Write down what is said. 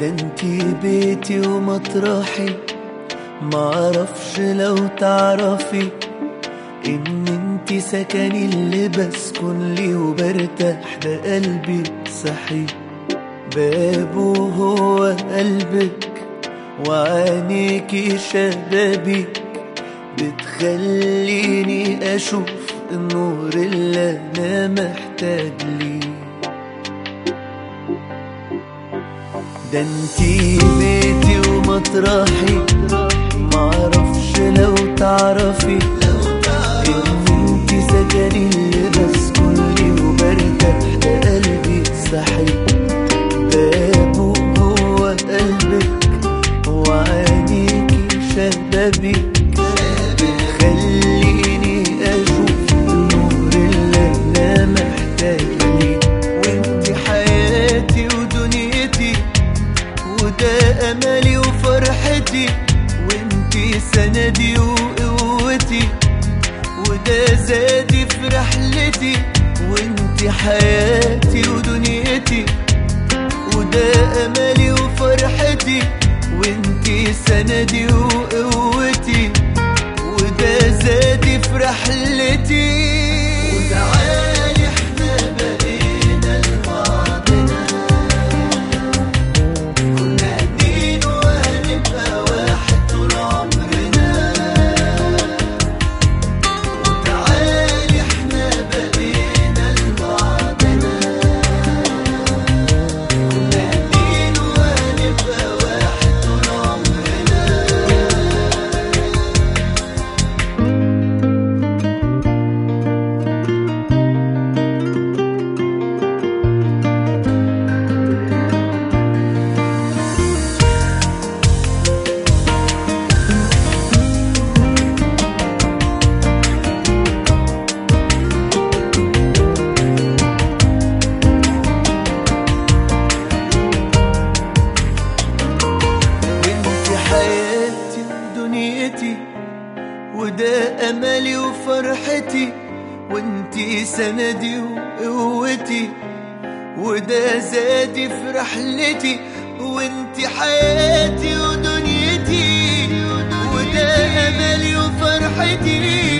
ده انتي بيتي ومطرحي معرفش لو تعرفي إن انتي سكني اللي بسكن لي وبرتاح. ده قلبي صحي بابه هو قلبك وعينيكي شبابك بتخليني أشوف النور اللي أنا محتاج ليه. ده انتي بيتي ومطرحي معرفش لو وفرحتي وانتي سندي وقوتي وده زادي في رحلتي وانتي حياتي ودنيتي وده أملي وفرحتي وانتي سندي وقوتي وده زادي في رحلتي وتعالي املي وفرحتي وانتي سندي وقوتي وده زادي في رحلتي وانتي حياتي ودنيتي وده أملي وفرحتي.